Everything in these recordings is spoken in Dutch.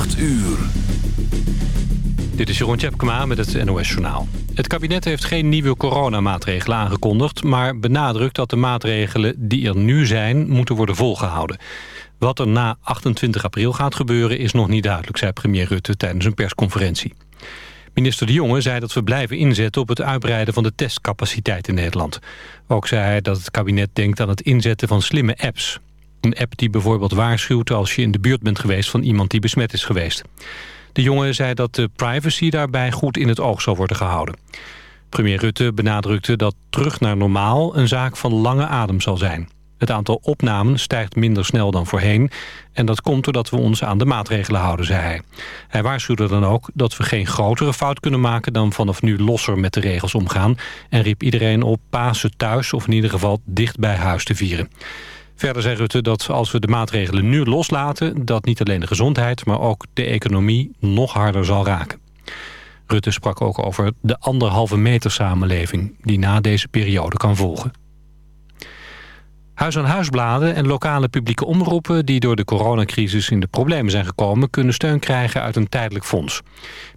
8 uur. Dit is Jeroen Tjepkema met het NOS Journaal. Het kabinet heeft geen nieuwe coronamaatregelen aangekondigd... maar benadrukt dat de maatregelen die er nu zijn moeten worden volgehouden. Wat er na 28 april gaat gebeuren is nog niet duidelijk... zei premier Rutte tijdens een persconferentie. Minister De Jonge zei dat we blijven inzetten op het uitbreiden van de testcapaciteit in Nederland. Ook zei hij dat het kabinet denkt aan het inzetten van slimme apps. Een app die bijvoorbeeld waarschuwt als je in de buurt bent geweest van iemand die besmet is geweest. De jongen zei dat de privacy daarbij goed in het oog zal worden gehouden. Premier Rutte benadrukte dat terug naar normaal een zaak van lange adem zal zijn. Het aantal opnamen stijgt minder snel dan voorheen... en dat komt doordat we ons aan de maatregelen houden, zei hij. Hij waarschuwde dan ook dat we geen grotere fout kunnen maken... dan vanaf nu losser met de regels omgaan... en riep iedereen op Pasen thuis of in ieder geval dicht bij huis te vieren. Verder zei Rutte dat als we de maatregelen nu loslaten... dat niet alleen de gezondheid, maar ook de economie nog harder zal raken. Rutte sprak ook over de anderhalve meter samenleving... die na deze periode kan volgen. Huis-aan-huisbladen en lokale publieke omroepen... die door de coronacrisis in de problemen zijn gekomen... kunnen steun krijgen uit een tijdelijk fonds.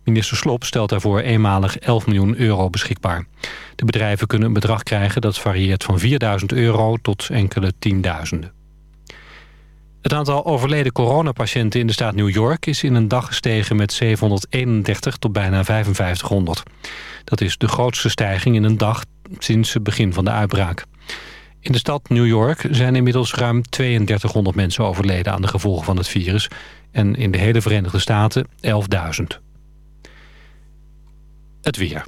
Minister Slop stelt daarvoor eenmalig 11 miljoen euro beschikbaar. De bedrijven kunnen een bedrag krijgen dat varieert van 4000 euro tot enkele tienduizenden. Het aantal overleden coronapatiënten in de staat New York is in een dag gestegen met 731 tot bijna 5500. Dat is de grootste stijging in een dag sinds het begin van de uitbraak. In de stad New York zijn inmiddels ruim 3200 mensen overleden aan de gevolgen van het virus. En in de hele Verenigde Staten 11.000. Het weer.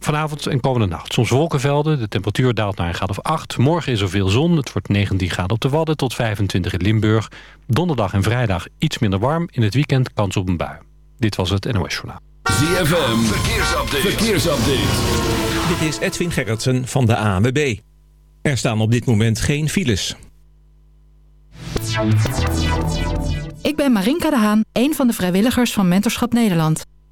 Vanavond en komende nacht soms wolkenvelden. De temperatuur daalt naar een graad of 8. Morgen is er veel zon. Het wordt 19 graden op de Wadden tot 25 in Limburg. Donderdag en vrijdag iets minder warm. In het weekend kans op een bui. Dit was het NOS Journaal. ZFM. Verkeersupdate. Verkeersupdate. Dit is Edwin Gerritsen van de ANWB. Er staan op dit moment geen files. Ik ben Marinka de Haan, een van de vrijwilligers van Mentorschap Nederland.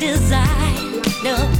design. No.